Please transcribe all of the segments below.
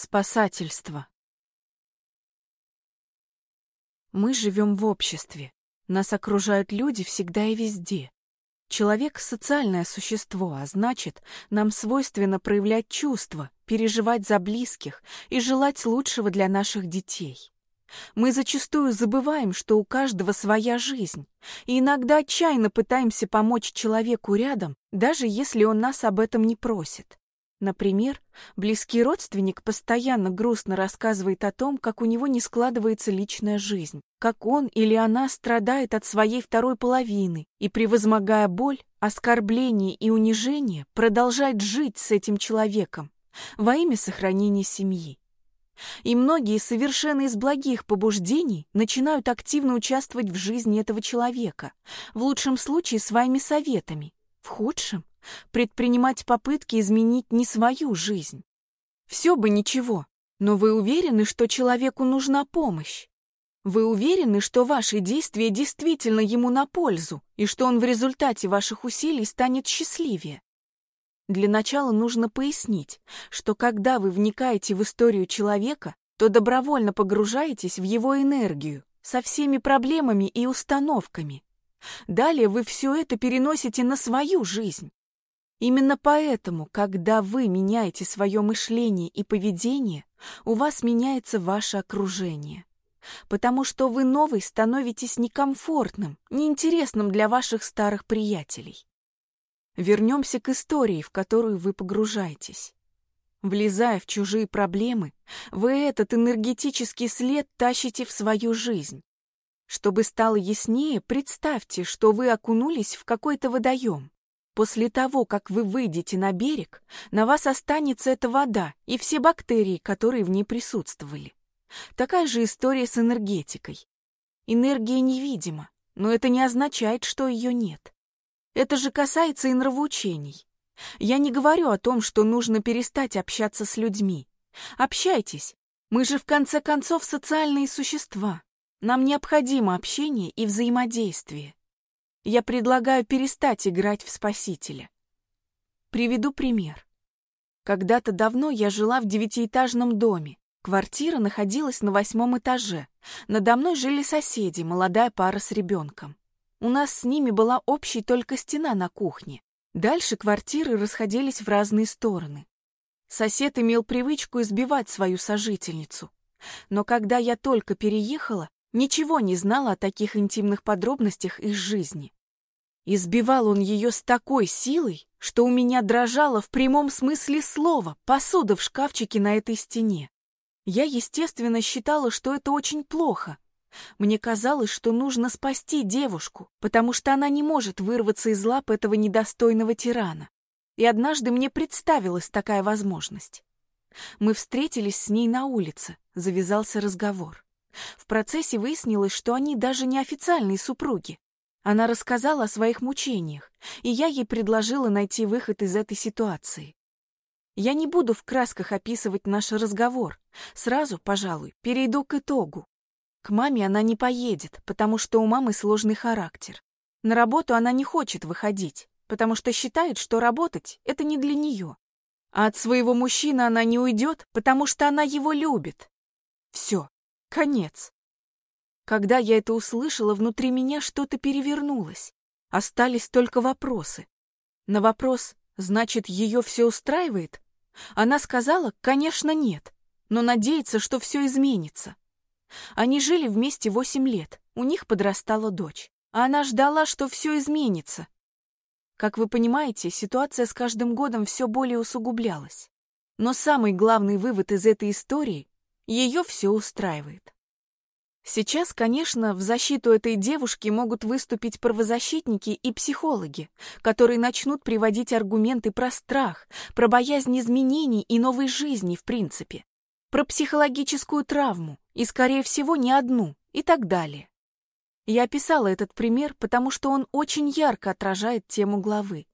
Спасательство. Мы живем в обществе. Нас окружают люди всегда и везде. Человек — социальное существо, а значит, нам свойственно проявлять чувства, переживать за близких и желать лучшего для наших детей. Мы зачастую забываем, что у каждого своя жизнь, и иногда отчаянно пытаемся помочь человеку рядом, даже если он нас об этом не просит. Например, близкий родственник постоянно грустно рассказывает о том, как у него не складывается личная жизнь, как он или она страдает от своей второй половины и, превозмогая боль, оскорбление и унижение, продолжает жить с этим человеком во имя сохранения семьи. И многие совершенно из благих побуждений начинают активно участвовать в жизни этого человека, в лучшем случае своими советами, в худшем предпринимать попытки изменить не свою жизнь. Все бы ничего, но вы уверены, что человеку нужна помощь? Вы уверены, что ваши действия действительно ему на пользу и что он в результате ваших усилий станет счастливее? Для начала нужно пояснить, что когда вы вникаете в историю человека, то добровольно погружаетесь в его энергию со всеми проблемами и установками. Далее вы все это переносите на свою жизнь. Именно поэтому, когда вы меняете свое мышление и поведение, у вас меняется ваше окружение. Потому что вы новый становитесь некомфортным, неинтересным для ваших старых приятелей. Вернемся к истории, в которую вы погружаетесь. Влезая в чужие проблемы, вы этот энергетический след тащите в свою жизнь. Чтобы стало яснее, представьте, что вы окунулись в какой-то водоем. После того, как вы выйдете на берег, на вас останется эта вода и все бактерии, которые в ней присутствовали. Такая же история с энергетикой. Энергия невидима, но это не означает, что ее нет. Это же касается и нравоучений. Я не говорю о том, что нужно перестать общаться с людьми. Общайтесь. Мы же в конце концов социальные существа. Нам необходимо общение и взаимодействие я предлагаю перестать играть в спасителя. Приведу пример. Когда-то давно я жила в девятиэтажном доме. Квартира находилась на восьмом этаже. Надо мной жили соседи, молодая пара с ребенком. У нас с ними была общей только стена на кухне. Дальше квартиры расходились в разные стороны. Сосед имел привычку избивать свою сожительницу. Но когда я только переехала, ничего не знала о таких интимных подробностях из жизни. Избивал он ее с такой силой, что у меня дрожала в прямом смысле слова посуда в шкафчике на этой стене. Я, естественно, считала, что это очень плохо. Мне казалось, что нужно спасти девушку, потому что она не может вырваться из лап этого недостойного тирана. И однажды мне представилась такая возможность. Мы встретились с ней на улице, завязался разговор. В процессе выяснилось, что они даже не официальные супруги. Она рассказала о своих мучениях, и я ей предложила найти выход из этой ситуации. Я не буду в красках описывать наш разговор. Сразу, пожалуй, перейду к итогу. К маме она не поедет, потому что у мамы сложный характер. На работу она не хочет выходить, потому что считает, что работать — это не для нее. А от своего мужчины она не уйдет, потому что она его любит. Все, конец. Когда я это услышала, внутри меня что-то перевернулось. Остались только вопросы. На вопрос «Значит, ее все устраивает?» Она сказала «Конечно, нет, но надеется, что все изменится». Они жили вместе восемь лет, у них подрастала дочь, а она ждала, что все изменится. Как вы понимаете, ситуация с каждым годом все более усугублялась. Но самый главный вывод из этой истории — ее все устраивает. Сейчас, конечно, в защиту этой девушки могут выступить правозащитники и психологи, которые начнут приводить аргументы про страх, про боязнь изменений и новой жизни в принципе, про психологическую травму, и, скорее всего, не одну, и так далее. Я описала этот пример, потому что он очень ярко отражает тему главы.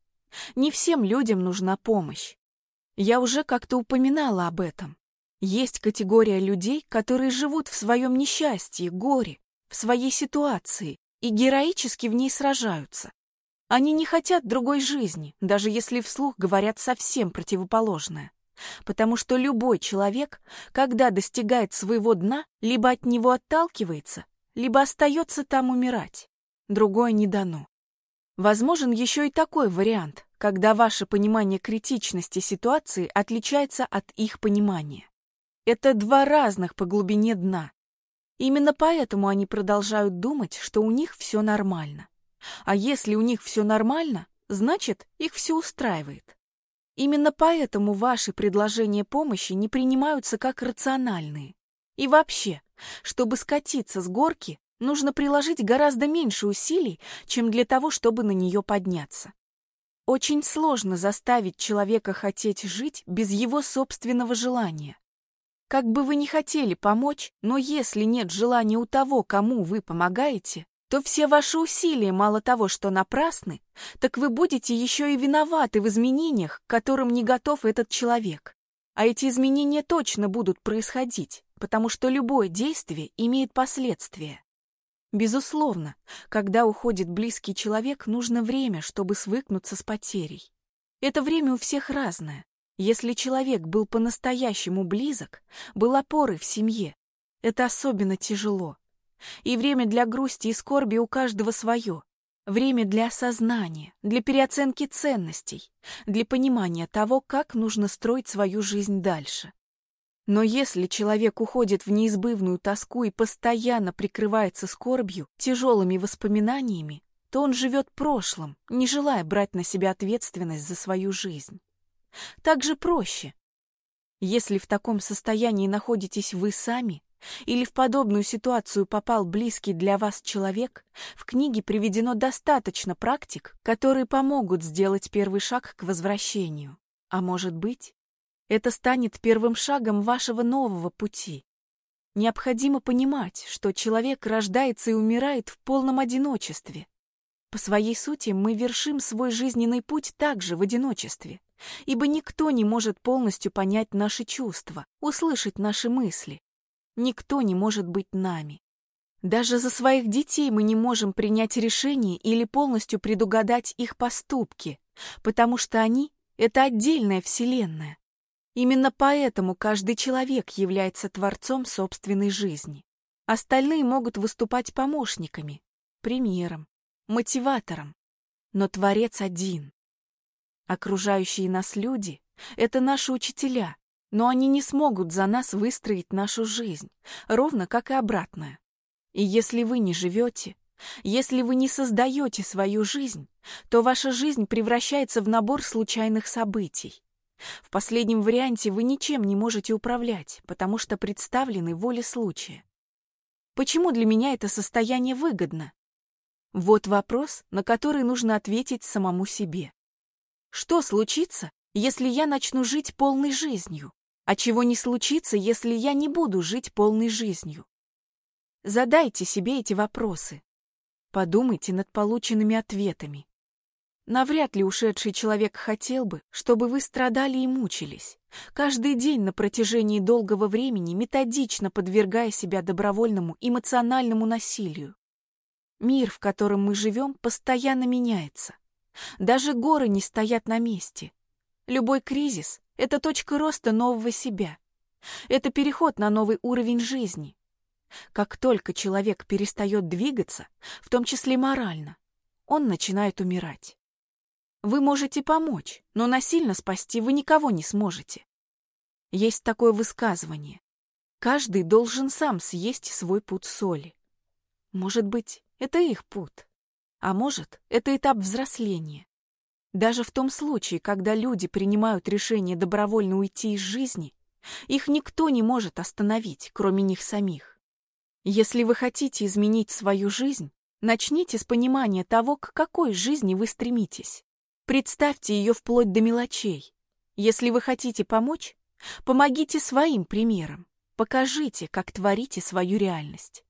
Не всем людям нужна помощь. Я уже как-то упоминала об этом. Есть категория людей, которые живут в своем несчастье, горе, в своей ситуации и героически в ней сражаются. Они не хотят другой жизни, даже если вслух говорят совсем противоположное. Потому что любой человек, когда достигает своего дна, либо от него отталкивается, либо остается там умирать. Другое не дано. Возможен еще и такой вариант, когда ваше понимание критичности ситуации отличается от их понимания. Это два разных по глубине дна. Именно поэтому они продолжают думать, что у них все нормально. А если у них все нормально, значит, их все устраивает. Именно поэтому ваши предложения помощи не принимаются как рациональные. И вообще, чтобы скатиться с горки, нужно приложить гораздо меньше усилий, чем для того, чтобы на нее подняться. Очень сложно заставить человека хотеть жить без его собственного желания. Как бы вы ни хотели помочь, но если нет желания у того, кому вы помогаете, то все ваши усилия мало того, что напрасны, так вы будете еще и виноваты в изменениях, к которым не готов этот человек. А эти изменения точно будут происходить, потому что любое действие имеет последствия. Безусловно, когда уходит близкий человек, нужно время, чтобы свыкнуться с потерей. Это время у всех разное. Если человек был по-настоящему близок, был опорой в семье, это особенно тяжело. И время для грусти и скорби у каждого свое. Время для осознания, для переоценки ценностей, для понимания того, как нужно строить свою жизнь дальше. Но если человек уходит в неизбывную тоску и постоянно прикрывается скорбью, тяжелыми воспоминаниями, то он живет прошлым, не желая брать на себя ответственность за свою жизнь. Так же проще. Если в таком состоянии находитесь вы сами, или в подобную ситуацию попал близкий для вас человек, в книге приведено достаточно практик, которые помогут сделать первый шаг к возвращению. А может быть, это станет первым шагом вашего нового пути. Необходимо понимать, что человек рождается и умирает в полном одиночестве. По своей сути мы вершим свой жизненный путь также в одиночестве, ибо никто не может полностью понять наши чувства, услышать наши мысли, Никто не может быть нами. Даже за своих детей мы не можем принять решение или полностью предугадать их поступки, потому что они — это отдельная вселенная. Именно поэтому каждый человек является творцом собственной жизни. Остальные могут выступать помощниками, примером, мотиватором. Но Творец один. Окружающие нас люди — это наши учителя, но они не смогут за нас выстроить нашу жизнь, ровно как и обратное. И если вы не живете, если вы не создаете свою жизнь, то ваша жизнь превращается в набор случайных событий. В последнем варианте вы ничем не можете управлять, потому что представлены воле случая. Почему для меня это состояние выгодно? Вот вопрос, на который нужно ответить самому себе. Что случится, если я начну жить полной жизнью? А чего не случится, если я не буду жить полной жизнью? Задайте себе эти вопросы. Подумайте над полученными ответами. Навряд ли ушедший человек хотел бы, чтобы вы страдали и мучились, каждый день на протяжении долгого времени методично подвергая себя добровольному эмоциональному насилию. Мир, в котором мы живем, постоянно меняется. Даже горы не стоят на месте. Любой кризис это точка роста нового себя. Это переход на новый уровень жизни. Как только человек перестает двигаться, в том числе морально, он начинает умирать. Вы можете помочь, но насильно спасти вы никого не сможете. Есть такое высказывание. Каждый должен сам съесть свой путь соли. Может быть, это их путь. А может, это этап взросления. Даже в том случае, когда люди принимают решение добровольно уйти из жизни, их никто не может остановить, кроме них самих. Если вы хотите изменить свою жизнь, начните с понимания того, к какой жизни вы стремитесь. Представьте ее вплоть до мелочей. Если вы хотите помочь, помогите своим примером. Покажите, как творите свою реальность.